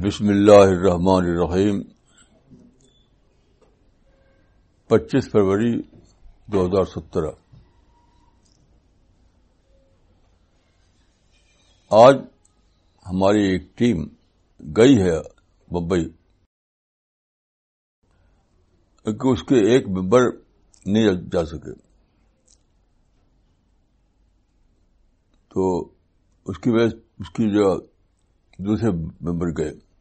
بسم اللہ الرحمن الرحیم۔ پچیس فروری دو ہزار سترہ۔ آج ہماری ایک ٹیم گئی ہے ممبئی۔ کہ اس کے ایک ممبر نہیں جا سکے۔ تو اس کی وجہ اس کی جو دوسرے ممبر گئے۔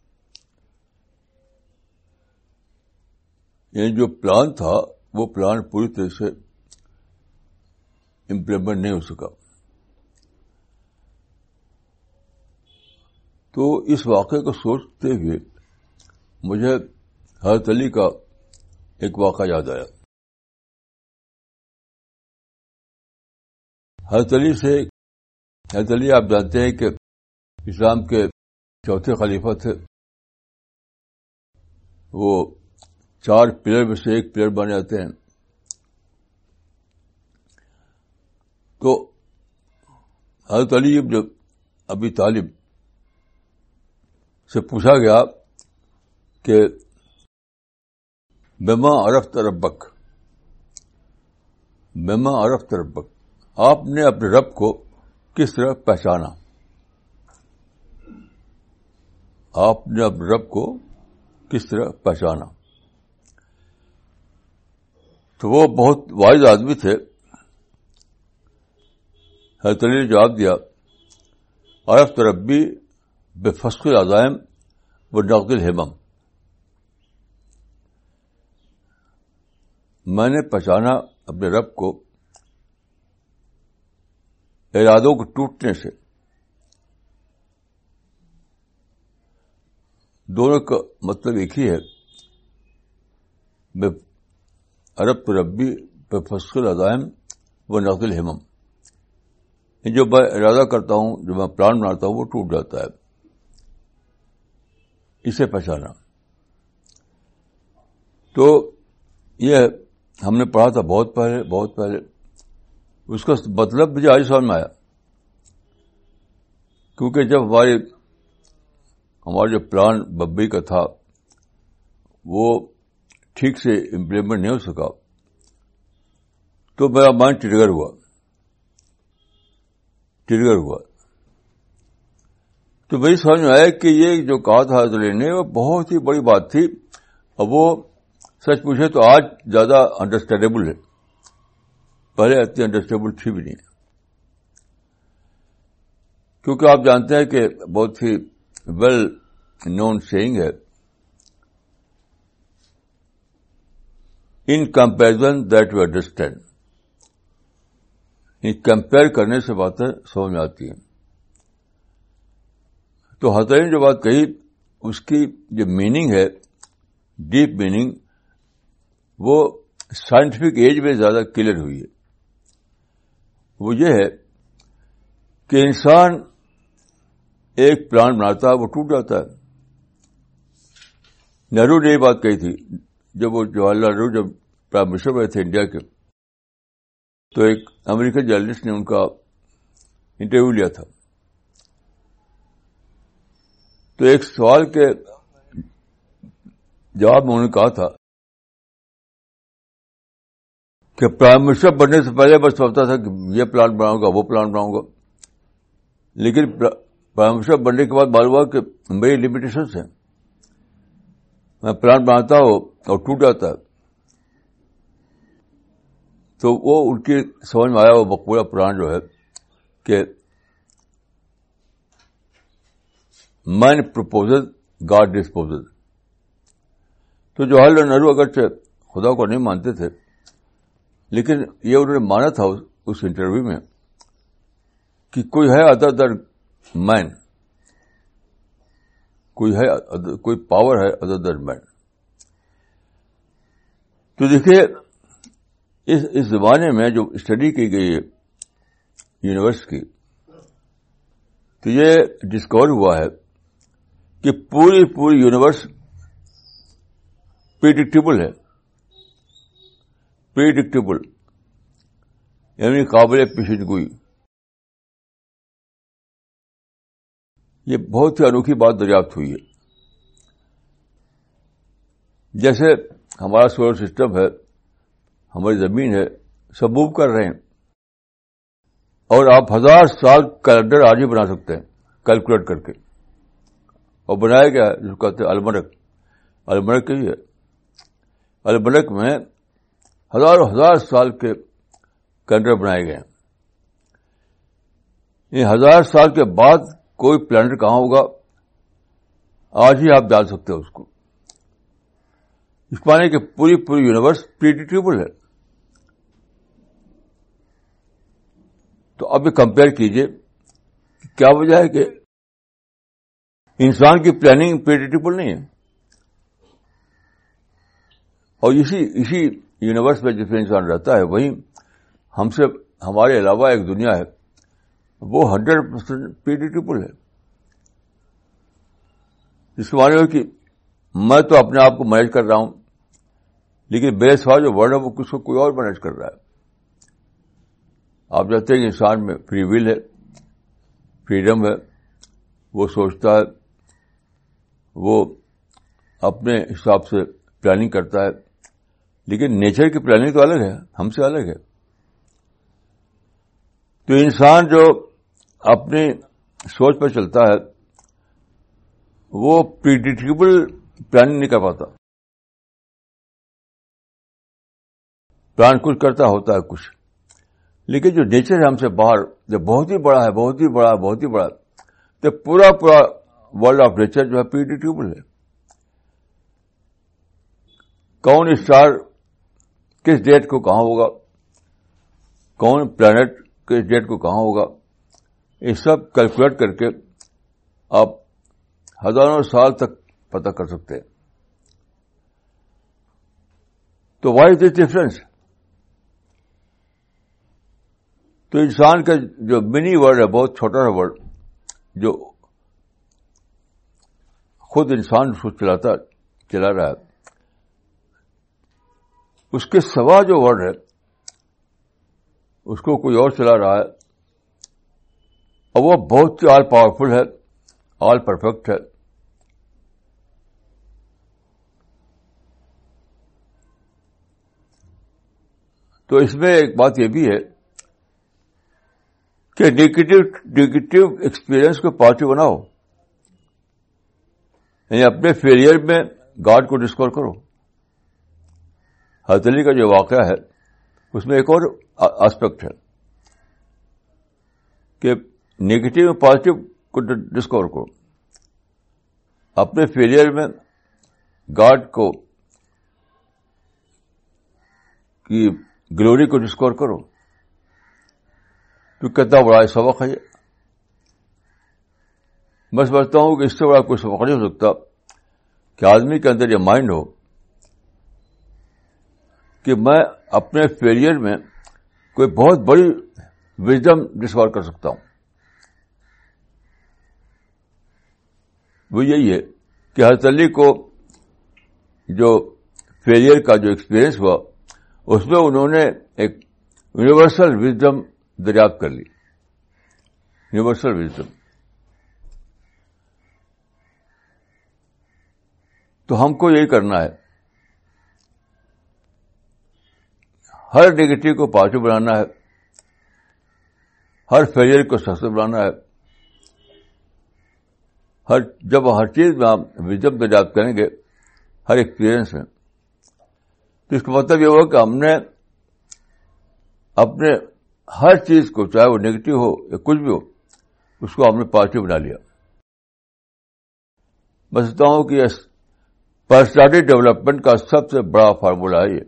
یعنی جو پلان تھا، وہ پلان پوری طرح سے امپلیمنٹ نہیں ہو سکا۔ تو اس واقعے کو سوچتے ہوئے مجھے حضرت علی کا ایک واقعہ یاد آیا۔ حضرت علی سے، حضرت علی آپ جانتے ہیں کہ اسلام کے چوتھے خلیفہ تھے۔ وہ چار پلیئر میں سے ایک پلیئر بنے جاتے ہیں۔ تو حضرت علی جب ابھی طالب سے پوچھا گیا کہ بیما عرف تربک بیما عرف تربک آپ نے اپنے رب کو کس طرح پہچانا؟ آپ نے اپنے رب کو کس طرح پہچانا؟ تو وہ بہت واحد آدمی تھے۔ حضرت علی نے جواب دیا عرف تربی بے فسق عزائم و نقد الحمم۔ میں نے پہچانا اپنے رب کو۔ ارادوں کو ٹوٹنے سے۔ دونوں کا مطلب ایک ہی ہے۔ عرب ربی بے فصل عزائم و نقل ہمم جو میں ارادہ کرتا ہوں، جو میں پلان بناتا ہوں، وہ ٹوٹ جاتا ہے۔ اسے پہچانا۔ تو یہ ہم نے پڑھا تھا بہت پہلے بہت پہلے۔ اس کا مطلب مجھے آج سمجھ میں آیا۔ کیونکہ جب ہماری ہمارا جو پلان ببئی کا تھا، وہ ٹھیک سے امپلیمنٹ نہیں ہو سکا۔ تو میرا مائنڈ ٹریگر ہوا۔ ٹریگر ہوا۔ تو میری سمجھ میں آیا کہ یہ جو کہا تھا حضرت نے، وہ بہت ہی بڑی بات تھی۔ اور وہ سچ پوچھے تو آج زیادہ انڈرسٹینڈیبل ہے۔ پہلے اتنی انڈرسٹینڈیبل تھی بھی نہیں۔ کیونکہ آپ جانتے ہیں کہ بہت ہی ویل نون سیئنگ ہے in comparison that you understand compare کرنے سے باتیں سمجھ میں آتی ہیں۔ تو حضرت نے جو بات کہی، اس کی جو میننگ ہے ڈیپ میننگ وہ سائنٹیفک ایج میں زیادہ کلیئر ہوئی ہے۔ وہ یہ ہے کہ انسان ایک پلان بناتا ہے، وہ ٹوٹ جاتا ہے۔ نہرو نے یہ بات کہی تھی، جب وہ جواہر لال نہرو، جب پرائم منسٹر بنے تھے انڈیا کے، تو ایک امریکن جرنلسٹ نے ان کا انٹرویو لیا تھا۔ تو ایک سوال کے جواب میں انہوں نے کہا تھا کہ پرائم منسٹر بننے سے پہلے بس سوچتا تھا کہ یہ پلان بناؤں گا، وہ پلان بناؤں گا، لیکن پرائم بننے کے بعد معلوم ہوا کہ میری لمیٹیشنس ہیں۔ میں پلان بناتا ہوں اور ٹوٹ جاتا ہے۔ تو وہ ان کی سمجھ میں آیا وہ مقبولہ پلان جو ہے کہ مین پرپوزل گاڈ ڈسپوزل تو جواہر لال نہرو اگرچہ خدا کو نہیں مانتے تھے، لیکن یہ انہوں نے مانا تھا اس انٹرویو میں کہ کوئی ہے ادر در مین کوئی ہے کوئی پاور ہے ادر دین مین تو دیکھیے، اس اس زمانے میں جو اسٹڈی کی گئی ہے یونیورس کی، تو یہ ڈسکور ہوا ہے کہ پوری پوری یونیورس پریڈکٹیبل ہے۔ پریڈکٹیبل یعنی قابل پیشن گوئی۔ یہ بہت ہی انوکھی بات دریافت ہوئی ہے۔ جیسے ہمارا سولر سسٹم ہے، ہماری زمین ہے، سب موو کر رہے ہیں۔ اور آپ ہزار سال کیلنڈر آج ہی بنا سکتے ہیں کیلکولیٹ کر کے۔ اور بنایا گیا ہے جس کو کہتے ہیں المرک المرک ہی ہے المرک میں ہزاروں ہزار سال کے کیلنڈر بنائے گئے ہیں۔ ہزار سال کے بعد کوئی پلانٹ کہاں ہوگا؟ آج ہی آپ ڈال سکتے ہیں اس کو۔ اس پانے کہ پوری پوری یونیورس پریڈیٹیبل ہے۔ تو اب یہ کمپیئر کیجیے کیا وجہ ہے کہ انسان کی پلاننگ پریڈیٹیبل نہیں ہے۔ اور اسی اسی یونیورس میں جس میں انسان رہتا ہے، وہیں ہم سے، ہمارے علاوہ ایک دنیا ہے۔ وہ ہنڈریڈ پرسینٹ پریڈیٹیبل ہے۔ جس کے معنی ہو کہ میں تو اپنے آپ کو مینج کر رہا ہوں، لیکن بے سوال جو ورڈ ہے وہ کس کو کوئی اور مینج کر رہا ہے۔ آپ جانتے ہیں کہ انسان میں فری ول ہے، فریڈم ہے، وہ سوچتا ہے، وہ اپنے حساب سے پلاننگ کرتا ہے۔ لیکن نیچر کی پلاننگ تو الگ ہے، ہم سے الگ ہے۔ تو انسان جو اپنی سوچ پر چلتا ہے، وہ پریڈیٹیبل پلاننگ نہیں کر پاتا۔ پلان کچھ کرتا ہوتا ہے کچھ۔ لیکن جو نیچر ہے ہم سے باہر، جو بہت ہی بڑا ہے، بہت ہی بڑا ہے بہت ہی بڑا، تو پورا پورا ورلڈ آف نیچر جو ہے پریڈیٹیبل ہے۔ کون اسٹار کس ڈیٹ کو کہاں ہوگا؟ کون پلانٹ کس ڈیٹ کو کہاں ہوگا؟ یہ سب کیلکولیٹ کر کے آپ ہزاروں سال تک پتہ کر سکتے ہیں۔ تو وائی دس ڈفرنس تو انسان کا جو منی ورڈ ہے، بہت چھوٹا سا ورڈ جو خود انسان اس کو چلاتا، چلا رہا ہے۔ اس کے سوا جو ورڈ ہے، اس کو کوئی اور چلا رہا ہے۔ اور وہ بہت ہی آل پاورفل ہے، آل پرفیکٹ ہے۔ تو اس میں ایک بات یہ بھی ہے کہ نیگیٹو نیگیٹو ایکسپیرئنس کو پازیٹو بناؤ۔ یعنی اپنے فیلئر میں گاڈ کو ڈسکور کرو۔ حضلی کا جو واقعہ ہے، اس میں ایک اور آسپیکٹ ہے کہ نیگیٹو اور پازیٹو کو ڈسکور کرو۔ اپنے فیلئر میں گاڈ کو کی گلوری کو ڈسکور کرو۔ تو کتنا بڑا سبق ہے یہ۔ میں سمجھتا ہوں کہ اس سے بڑا کوئی سبق نہیں ہو سکتا کہ آدمی کے اندر یہ مائنڈ ہو کہ میں اپنے فیلئر میں کوئی بہت بڑی وزڈم ڈسکور کر سکتا ہوں۔ وہ یہی ہے کہ حضرت علی کو جو فیلئر کا جو ایکسپیرئنس ہوا، اس میں انہوں نے ایک یونیورسل وزڈم دریافت کر لی۔ یونیورسل وزڈم تو ہم کو یہی کرنا ہے۔ ہر نگیٹو کو پازیٹو بنانا ہے۔ ہر فیلئر کو سخت بنانا ہے۔ ہر جب ہر چیز میں آپ وزڈم دریافت کریں گے، ہر ایکسپیرئنس میں۔ تو اس کا مطلب یہ ہوا کہ ہم نے اپنے ہر چیز کو، چاہے وہ نیگیٹو ہو یا کچھ بھی ہو، اس کو ہم نے پازیٹو بنا لیا۔ میں سمجھتا ہوں کہ پرسنالٹی ڈیولپمنٹ کا سب سے بڑا فارمولا ہے یہ۔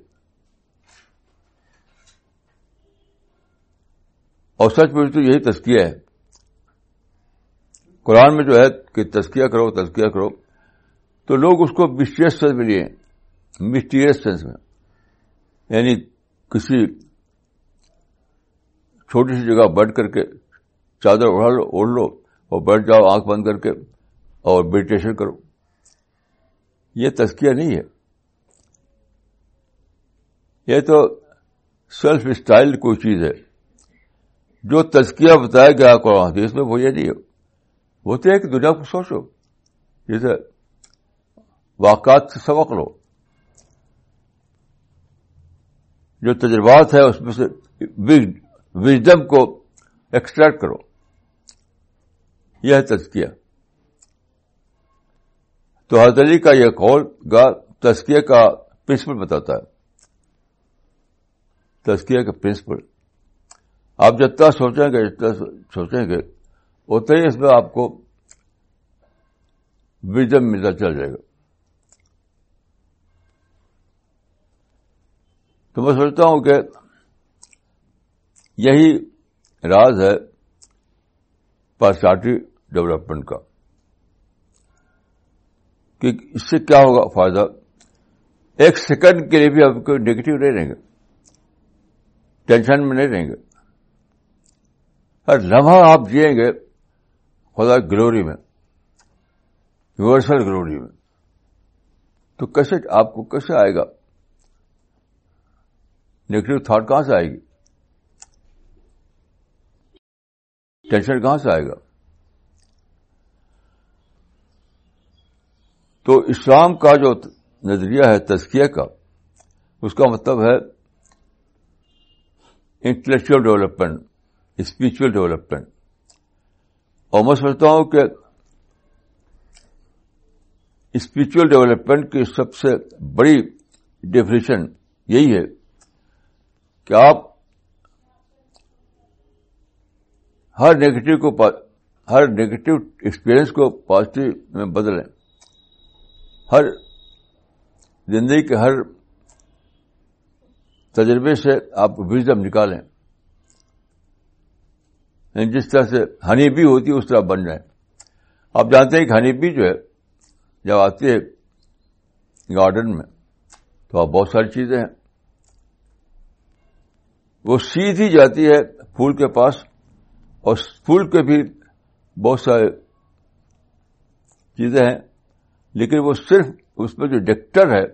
اور سچ میں تو یہی تسکیہ ہے۔ قرآن میں جو ہے کہ تسکیہ کرو تسکیہ کرو، تو لوگ اس کو مسٹریس سینس میں لیے مسٹیریس سینس میں۔ یعنی کسی چھوٹی سی جگہ بیٹھ کر کے چادر اڑا لو، اوڑھ لو اور بیٹھ جاؤ، آنکھ بند کر کے اور میڈیٹیشن کرو۔ یہ تسکیہ نہیں ہے۔ یہ تو سیلف اسٹائل کوئی چیز ہے۔ جو تزکیہ بتایا گیا قرآن حدیث میں، وہ یہ نہیں ہے۔ وہ تو ہے کہ دنیا کو سوچو، جیسے واقعات سے سبق لو۔ جو تجربات ہے اس میں سے وزڈم کو ایکسٹریکٹ کرو۔ یہ ہے تزکیہ۔ تو علی کا یہ قول گا، تزکیہ کا پرنسپل بتاتا ہے۔ تزکیہ کا پرنسپل آپ جتنا سوچیں گے، جتنا سوچیں گے اتنا ہی اس میں آپ کو وزڈم ملتا چل جائے گا۔ تو میں سوچتا ہوں کہ یہی راز ہے پرسنالٹی ڈیولپمنٹ کا۔ کہ اس سے کیا ہوگا فائدہ؟ ایک سیکنڈ کے لیے بھی آپ کو نیگیٹو نہیں رہیں گے۔ ٹینشن میں نہیں رہیں گے۔ ہر لمحہ آپ جیئیں گے خدا گلوری میں، یونیورسل گلوری میں۔ تو کیسے آپ کو کیسے آئے گا۔ نیگیٹو تھاٹ کہاں سے آئے گی؟ ٹینشن کہاں سے آئے گا؟ تو اسلام کا جو نظریہ ہے، تزکیہ کا، اس کا مطلب ہے انٹلیکچل ڈیولپمنٹ اسپرچل ڈیولپمنٹ اور میں سمجھتا ہوں کہ اسپرچل ڈیولپمنٹ کی سب سے بڑی ڈیفینیشن یہی ہے کہ آپ ہر نیگیٹو کو ہر نیگیٹو ایکسپیرئنس کو پازیٹو میں بدلیں۔ ہر زندگی کے ہر تجربے سے آپ وزڈم نکالیں۔ یعنی جس طرح سے ہنی بی ہوتی ہے، اس طرح بن جائیں آپ جانتے ہیں کہ ہنی بی جو ہے، جب آتی ہے گارڈن میں، تو آپ بہت ساری چیزیں ہیں۔ وہ سیدھی جاتی ہے پھول کے پاس، اور پھول کے بھی بہت سارے چیزیں ہیں، لیکن وہ صرف اس میں جو ڈیکٹر ہے،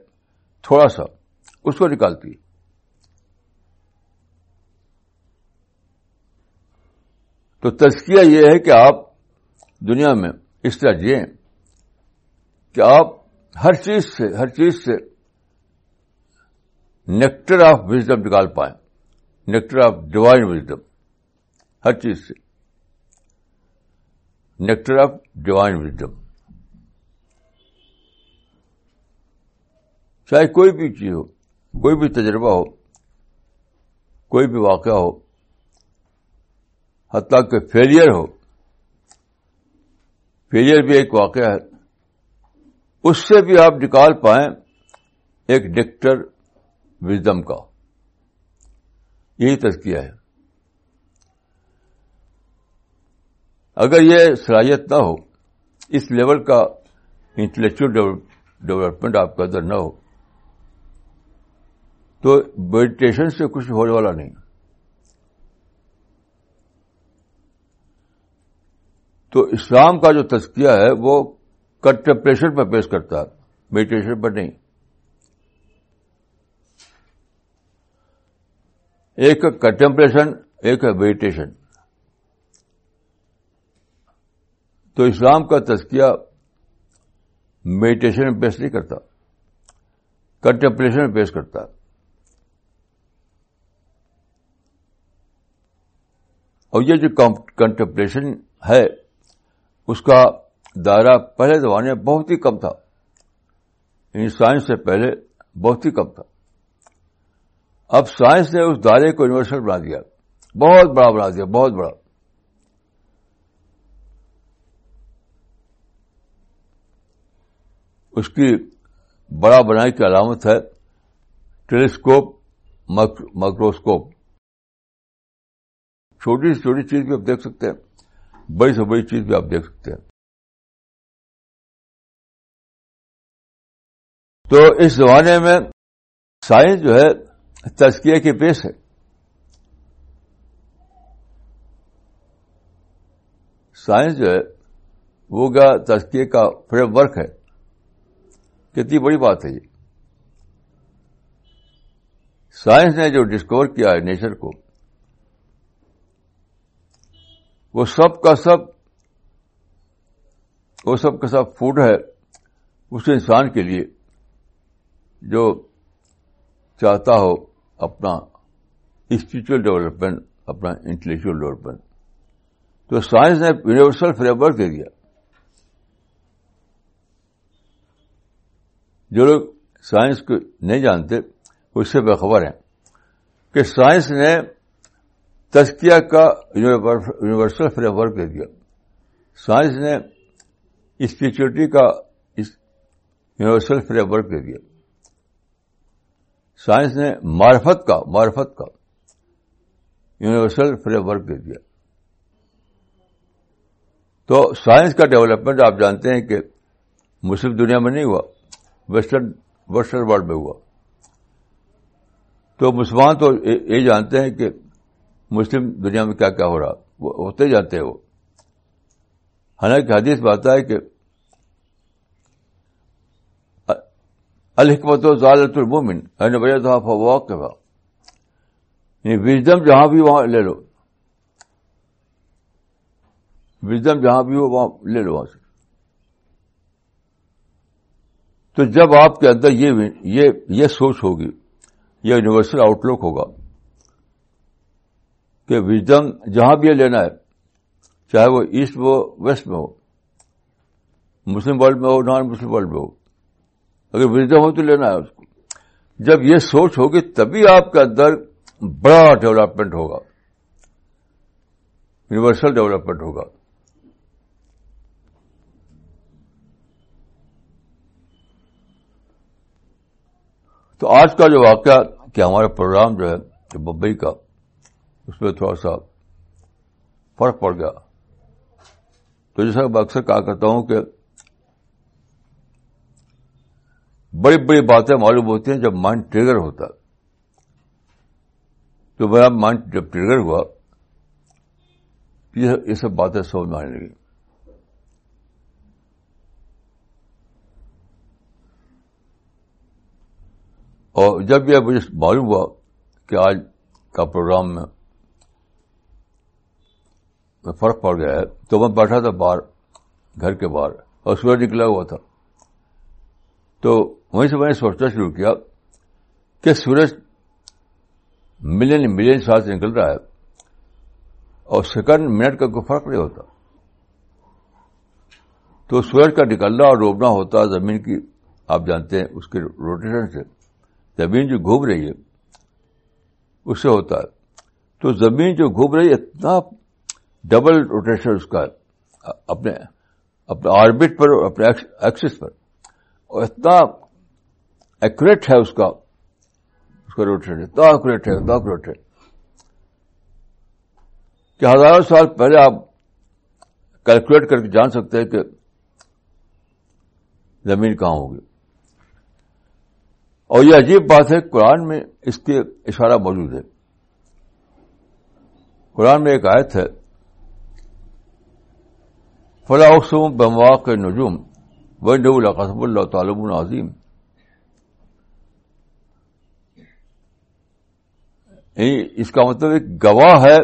تھوڑا سا، اس کو نکالتی ہے۔ تو تزکیہ یہ ہے کہ آپ دنیا میں اس طرح جیئیں کہ آپ ہر چیز سے، ہر چیز سے نیکٹر آف وزڈم نکال پائیں نیکٹر آف ڈیوائن وزڈم ہر چیز سے۔ نیکٹر آف ڈیوائن وزڈم چاہے کوئی بھی چیز ہو، کوئی بھی تجربہ ہو، کوئی بھی واقعہ ہو حتیٰ کہ فیلئر ہو۔ فیلئر بھی ایک واقعہ ہے۔ اس سے بھی آپ نکال پائیں ایک ڈکٹر وزڈم کا۔ یہی تذکیہ ہے۔ اگر یہ صلاحیت نہ ہو، اس لیول کا انٹلیکچل ڈیولپمنٹ آپ کے اندر نہ ہو، تو میڈیٹیشن سے کچھ ہونے والا نہیں۔ تو اسلام کا جو تذکیہ ہے وہ کنٹمپریشن پر پیش کرتا ہے میڈیٹیشن پر نہیں۔ ایک کنٹمپریشن ایک ہے میڈیٹیشن تو اسلام کا تذکیہ میڈیٹیشن میں پیش نہیں کرتا کنٹمپریشن میں پیش کرتا۔ اور یہ جو کنٹمپریشن ہے اس کا دائرہ پہلے زمانے میں بہت ہی کم تھا۔ یعنی سائنس سے پہلے بہت ہی کم تھا۔ اب سائنس نے اس دائرے کو یونیورسل بنا دیا۔ بہت بڑا بنا دیا، بہت بڑا۔ اس کی بڑا بنائی کی علامت ہے ٹیلیسکوپ مائکروسکوپ چھوٹی سے چھوٹی چیز بھی آپ دیکھ سکتے ہیں۔ بڑی سے بڑی چیز بھی آپ دیکھ سکتے ہیں۔ تو اس زمانے میں سائنس جو ہے تزکیے کی پیش ہے۔ سائنس جو ہے وہ کیا تزکیے کا فریم ورک ہے؟ کتنی بڑی بات ہے یہ۔ سائنس نے جو ڈسکور کیا ہے نیچر کو وہ سب کا سب، وہ سب کا سب فوڈ ہے اس انسان کے لیے جو چاہتا ہو اپنا اسپرچل ڈیولپمنٹ اپنا انٹلیکچل ڈیولپمنٹ تو سائنس نے یونیورسل فریم ورک دے دیا۔ جو لوگ سائنس کو نہیں جانتے اس سے بےخبر ہیں کہ سائنس نے تزکیہ کا یونیورسل فریم ورک دے دیا۔ سائنس نے اسپرچولیٹی کا یونیورسل فریم ورک دے دیا۔ سائنس نے معرفت کا معرفت کا یونیورسل فریم ورک دے دیا۔ تو سائنس کا ڈیولپمنٹ آپ جانتے ہیں کہ مسلم دنیا میں نہیں ہوا ویسٹرن ویسٹرن ورلڈ میں ہوا۔ تو مسلمان تو یہ جانتے ہیں کہ مسلم دنیا میں کیا کیا ہو رہا؟ وہ ہوتے جانتے ہیں وہ۔ حالانکہ حدیث بات ہے کہ الحکمت و ضالت المومن وجہ وزڈم جہاں بھی وہاں لے لو۔ وزڈم جہاں بھی ہو وہاں لے لو وہاں سے۔ تو جب آپ کے اندر یہ یہ, یہ سوچ ہوگی یہ یونیورسل آؤٹ لک ہوگا۔ کہ وزڈم جہاں بھی یہ لینا ہے، چاہے وہ ایسٹ میں ہو، ویسٹ میں ہو، مسلم ورلڈ میں ہو، نان مسلم ورلڈ میں ہو، اگر وزڈم ہو تو لینا ہے اس کو۔ جب یہ سوچ ہوگی تبھی آپ کے اندر بڑا ڈیولپمنٹ ہوگا۔ یونیورسل ڈیولپمنٹ ہوگا۔ تو آج کا جو واقعہ کہ ہمارا پروگرام جو ہے بمبئی کا اس میں تھوڑا سا فرق پڑ گیا۔ تو جیسا میں اکثر کہا کرتا ہوں کہ بڑی بڑی باتیں معلوم ہوتی ہیں جب مائنڈ ٹریگر ہوتا ہے۔ تو میرا مائنڈ جب ٹریگر ہوا، یہ سب باتیں سمجھ میں آنے لگی اور جب یہ مجھے معلوم ہوا کہ آج کا پروگرام میں فرق پڑ گیا ہے۔ تو میں بیٹھا تھا باہر، گھر کے باہر، اور سورج نکلا ہوا تھا۔ تو وہیں سے میں نے سوچنا شروع کیا کہ سورج ملین ملین سال سے نکل رہا ہے، اور سیکنڈ منٹ کا کوئی فرق نہیں ہوتا۔ تو سورج کا نکلنا اور ڈوبنا ہوتا ہے زمین کی، آپ جانتے ہیں، اس کے روٹیشن سے۔ زمین جو گھوم رہی ہے، اس سے ہوتا ہے۔ تو زمین جو گھوم رہی ہے، اتنا ڈبل روٹیشن اس کا، اپنے اپنے آربٹ پر اور اپنے ایکسس پر۔ اور اتنا ایکوریٹ ہے اس کا اس کا روٹیشن، اتنا ایکوریٹ ہے، اتنا ایکوریٹ ہے۔ کہ ہزاروں سال پہلے آپ کیلکولیٹ کر کے جان سکتے ہیں کہ زمین کہاں ہوگی۔ اور یہ عجیب بات ہے، قرآن میں اس کے اشارہ موجود ہے۔ قرآن میں ایک آیت ہے فلاح اقسم بمواق نجوم و قصب اللہ تعالب العظیم یعنی اس کا مطلب ایک گواہ ہے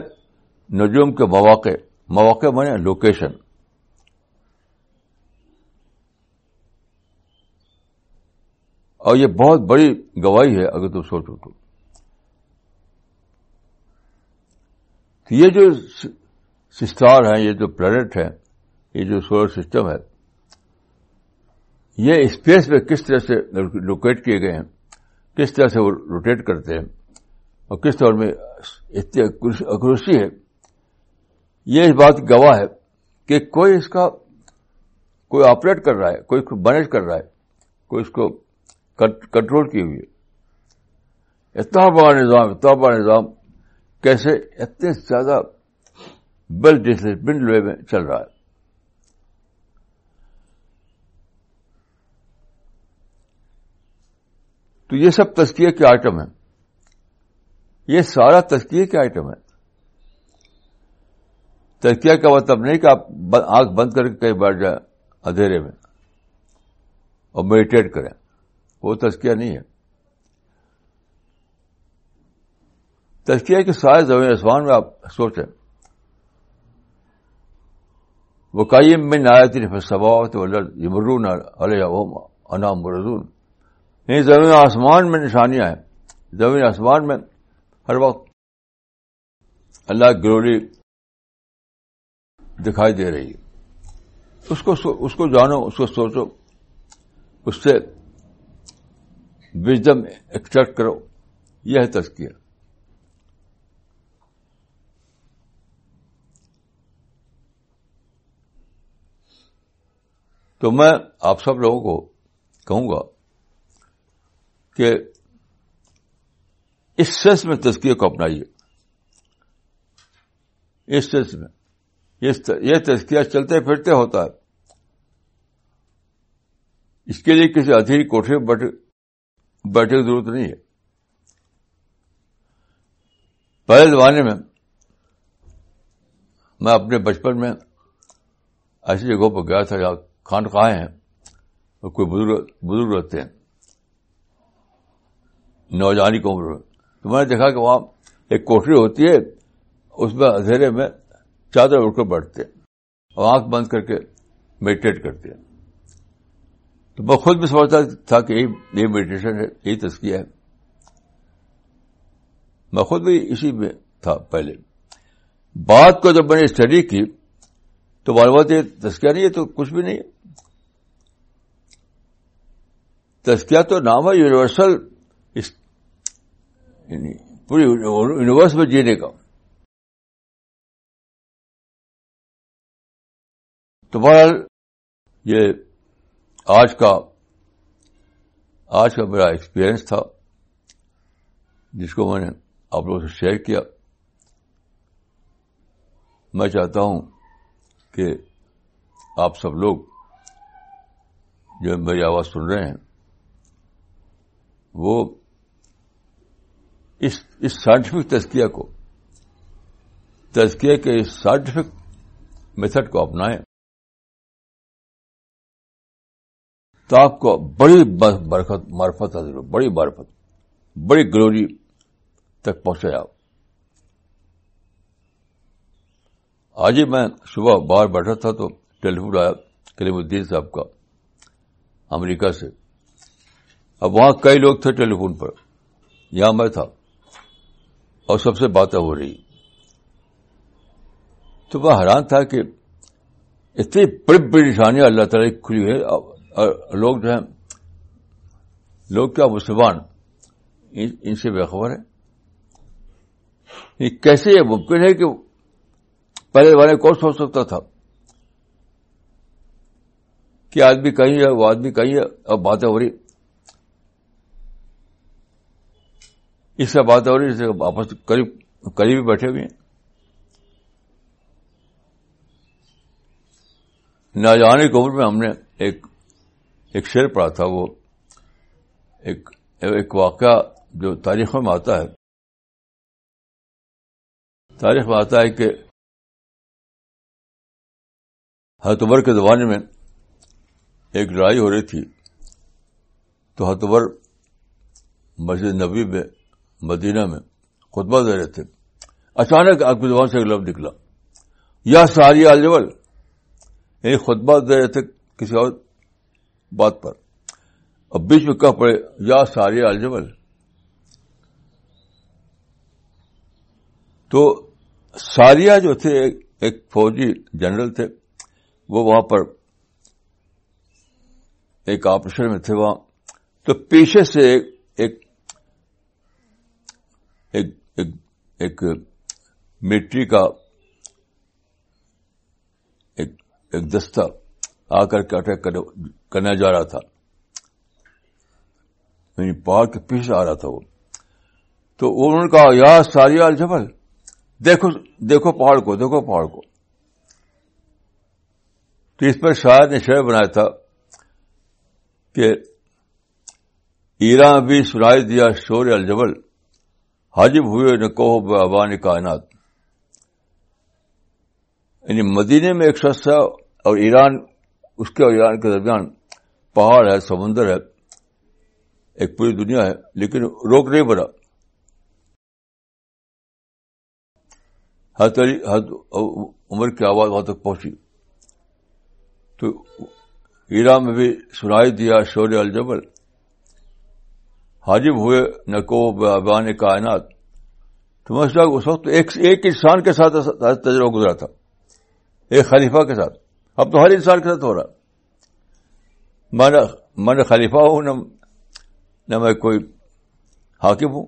نجوم کے مواقع. مواقع بنے لوکیشن اور یہ بہت بڑی گواہی ہے اگر تم سوچو تو. یہ جو سسٹار ہیں، یہ جو پلانٹ ہے یہ جو سولر سسٹم ہے، یہ اسپیس میں کس طرح سے لوکیٹ کیے گئے ہیں، کس طرح سے وہ روٹیٹ کرتے ہیں اور کس طور میں اتنی اکروشی ہے، یہ اس بات گواہ ہے کہ کوئی اس کا کوئی آپریٹ کر رہا ہے، کوئی مینج کر رہا ہے، کوئی اس کو کنٹرول کی ہوئی ہے اتنا بڑا نظام، اتنا بڑا نظام کیسے اتنے زیادہ ویل ڈسپلنڈ وے میں چل رہا ہے۔ تو یہ سب تزکیے کے آئٹم ہیں۔ یہ سارا تزکیے کے آئٹم ہے تزکیہ کا مطلب نہیں کہ آپ آنکھ بند کر کے کہیں بیٹھ جائیں اندھیرے میں اور میڈیٹیٹ کریں۔ وہ تزکیہ نہیں ہے۔ تزکیہ کے سارے زمین آسمان میں آپ سوچیں۔ وہ قائم میں نایتی سباوت مرون علیہ انام مرزون یہ زمین آسمان میں نشانیاں ہیں۔ زمین آسمان میں ہر وقت اللہ گلوری دکھائی دے رہی ہے۔ اس کو اس کو جانو، اس کو سوچو۔ اس سے وزڈم ایکسٹریکٹ کرو۔ یہ ہے تذکیہ۔ تو میں آپ سب لوگوں کو کہوں گا کہ اس سینس میں تزکیے کو اپنائیے۔ اس سینس میں۔ یہ تزکیہ چلتے پھرتے ہوتا ہے۔ اس کے لیے کسی ادھیری کوٹری بیٹھے بیٹھے کی ضرورت نہیں ہے۔ پہلے زمانے میں میں اپنے بچپن میں ایسی جگہوں پر گیا تھا جہاں کھان کھائے ہیں اور کوئی بزرگ بزرگ رہتے ہیں۔ نوجوانی کو عمر میں۔ تو میں نے دیکھا کہ وہاں ایک کوٹری ہوتی ہے، اس میں اندھیرے میں چادر اڑ کر بیٹھتے اور آنکھ بند کر کے میڈیٹیٹ کرتے ہیں۔ تو میں خود بھی سمجھتا تھا کہ یہی میڈیٹیشن ہے، یہی تسکیہ ہے۔ میں خود بھی اسی میں تھا پہلے۔ بات کو جب میں نے اسٹڈی کی، تو معلومات یہ تسکیہ نہیں ہے تو کچھ بھی نہیں ہے۔ تسکیہ تو نام ہے یونیورسل یعنی پوری یونیورس میں جینے کا۔ تو بہرحال یہ آج کا آج کا میرا ایکسپیرئنس تھا، جس کو میں نے آپ لوگوں سے شیئر کیا۔ میں چاہتا ہوں کہ آپ سب لوگ جو میری آواز سن رہے ہیں، وہ اس اس سائنٹیفک تزکیہ کو، تزکیہ کے اس سائنٹیفک میتھڈ کو اپنائیں۔ تو آپ کو بڑی برکت، معرفت حاصل ہو، بڑی برفت بڑی گلوری تک پہنچے آپ۔ آج ہی میں صبح باہر بیٹھا تھا تو ٹیلی فون آیا، کلیم الدین صاحب کا، امریکہ سے۔ اب وہاں کئی لوگ تھے ٹیلی فون پر، یہاں میں تھا۔ اور سب سے باتیں ہو رہی۔ تو میں حیران تھا کہ اتنی بڑی بڑی نشانیاں اللہ تعالی کی کھلی ہے اور لوگ جو ہیں، لوگ کیا مسلمان؟ ان سے بےخبر ہے کیسے یہ ممکن ہے کہ پہلے والے کون سوچ سکتا تھا؟ کہ آدمی کہیں ہے، وہ آدمی کہیں ہے اب باتیں ہو رہی۔ اس سے باتیں ہو رہی جیسے آپس قریب قریب بیٹھے ہوئے ہیں۔ نہ جانے کی عمر میں ہم نے ایک ایک شعر پڑھا تھا، وہ ایک ایک واقعہ جو تاریخوں میں آتا ہے۔ تاریخ میں آتا ہے کہ ہتبر کے زمانے میں ایک لڑائی ہو رہی تھی۔ تو ہتبر مسجد نبی میں مدینہ میں خطبہ دے رہے تھے۔ اچانک آپ کی زبان سے ایک لفظ نکلا۔ یا ساری الجول یعنی خطبہ دے رہے تھے کسی اور بات پر۔ اب بیچ میں کہ پڑے، یا ساری الجبل تو ساریا جو تھے، ایک فوجی جنرل تھے، وہ وہاں پر ایک آپریشن میں تھے۔ وہاں تو پیچھے سے ایک ایک ایک ملٹری کا ایک دستہ آ کر کے اٹیک کرنے جا رہا تھا۔ یعنی پہاڑ کے پیچھے آ رہا تھا وہ۔ تو انہوں نے کہا، یا ساری الجبل دیکھو دیکھو پہاڑ کو، دیکھو پہاڑ کو۔ تو اس پر شاید نے شعر بنایا تھا کہ ایران بھی سنائی دیا شور الجبل حاجب ہوئے نہ کہو ابان کائنات۔ یعنی مدینے میں ایک شخص ہے اور ایران، اس کے اور ایران کے درمیان پہاڑ ہے، سمندر ہے، ایک پوری دنیا ہے، لیکن روک نہیں بنا حد حد عمر کی آواز وہاں تک پہنچی۔ تو ایران میں بھی سنائی دیا شور الجبل۔ حاجب ہوئے نہ کو بیان کائنات۔ تو میں اس وقت ایک انسان کے ساتھ تجربہ گزرا تھا۔ ایک خلیفہ کے ساتھ۔ اب تو ہر انسان کے ساتھ ہو رہا۔ میں نے خلیفہ ہوں، نہ نہ میں کوئی حاکم ہوں۔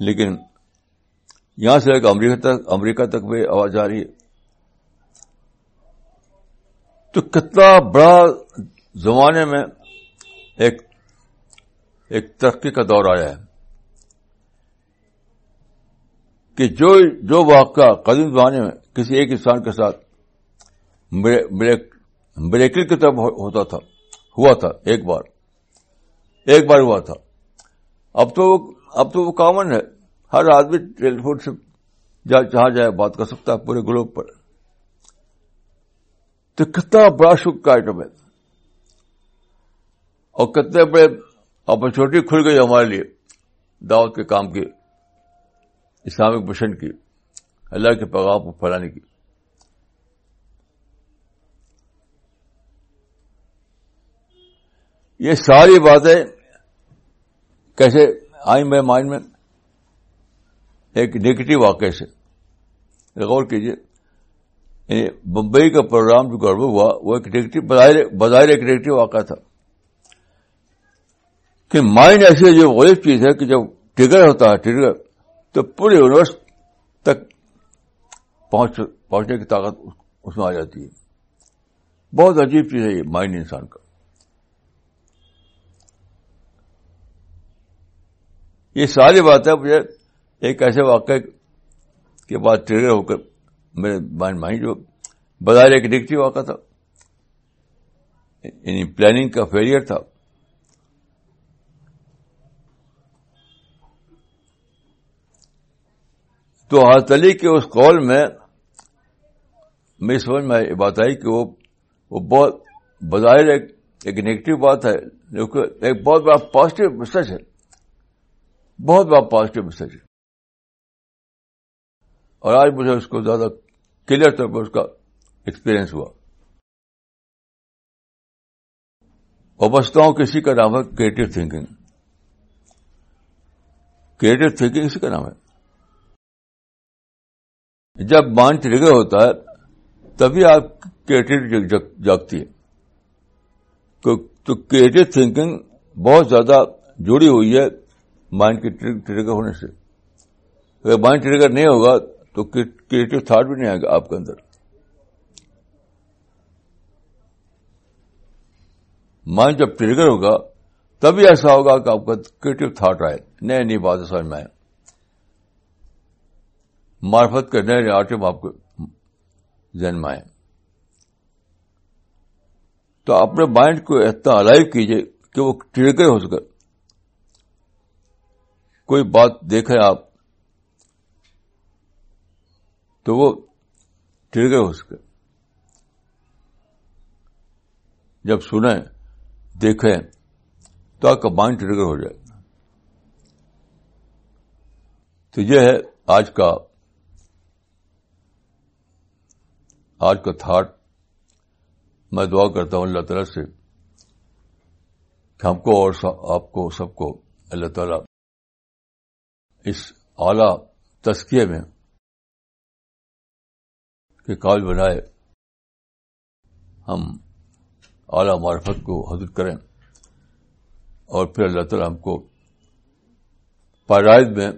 لیکن یہاں سے ایک امریکہ تک امریکہ تک بھی آواز آ رہی ہے۔ تو کتنا بڑا زمانے میں ایک ایک ترقی کا دور آیا ہے کہ جو جو واقعہ قدیم زمانے میں کسی ایک انسان کے ساتھ بریکل کی طرف ہوتا تھا، ہوا تھا ایک بار ایک بار ہوا تھا۔ اب تو اب تو وہ کامن ہے۔ ہر آدمی ٹیلی فون سے جہاں جائے بات کر سکتا ہے پورے گلوب پر۔ تو کتنا بڑا شک کا آئٹم ہے۔ اور کتنے بڑے اپرچونیٹی کھل گئی ہمارے لیے، دعوت کے کام کی، اسلامک مشن کی، اللہ کے پیغام کو پھیلانے کی۔ یہ ساری باتیں کیسے آئی میرے مائنڈ میں؟ ایک نیگیٹو واقعے سے۔ غور کیجیے یعنی بمبئی کا پروگرام جو گڑبڑ ہوا، وہ ایک نیگیٹو بظاہر ایک نیگیٹو واقعہ تھا۔ کہ مائنڈ ایسی جو غریب چیز ہے کہ جب ٹریگر ہوتا ہے، ٹریگر، تو پورے یونیورس تک پہنچنے کی طاقت اس میں آ جاتی ہے۔ بہت عجیب چیز ہے یہ مائنڈ انسان کا۔ یہ ساری باتیں مجھے ایک ایسے واقعے کے بعد ٹریگر ہو کر میرے مائنڈ مائنڈ جو بظاہر ایک نیگیٹو واقعہ تھا۔ یعنی پلاننگ کا فیلئر تھا۔ تو علی کے اس قول میں میری سمجھ میں بات آئی کہ وہ بہت بظاہر ایک ایک نیگیٹو بات ہے ایک بہت بڑا پازیٹو میسج ہے۔ بہت بڑا پازیٹو میسج ہے۔ اور آج مجھے اس کو زیادہ کلیئر طور پر اس کا ایکسپیرئنس ہوا۔ اور ہوں کسی کا نام ہے کریٹو تھنکنگ کریٹو تھنکنگ اسی کا نام ہے۔ جب مائنڈ ٹریگر ہوتا ہے، تبھی آپ کریٹو جاگتی ہے۔ تو کریٹو تھنکنگ بہت زیادہ جڑی ہوئی ہے مائنڈ کے ٹریگر ہونے سے۔ اگر مائنڈ ٹریگر نہیں ہوگا تو کریٹو تھاٹ بھی نہیں آئے گا آپ کے اندر۔ مائنڈ جب ٹریگر ہوگا، تبھی ایسا ہوگا کہ آپ کا کریٹو تھاٹ آئے۔ نئے، نئی باتیں سمجھ میں آئے۔ مارفت کے نئے نئے آٹم آپ کو ذہن میں آئے۔ تو اپنے مائنڈ کو اتنا الائیو کیجیے کہ وہ ٹریگر ہو سکے۔ کوئی بات دیکھیں آپ تو وہ ٹریگر ہو سکے۔ جب سنیں، دیکھیں تو آپ کا مائنڈ ٹریگر ہو جائے۔ تو یہ ہے آج کا آج کا تھاٹ میں دعا کرتا ہوں اللہ تعالی سے کہ ہم کو اور آپ کو، سب کو اللہ تعالی اس اعلی تسکیے میں کہ قابل بنائے۔ ہم اعلی معرفت کو حضرت کریں اور پھر اللہ تعالی ہم کو پائرائد میں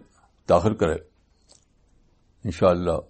داخل کرے۔ انشاءاللہ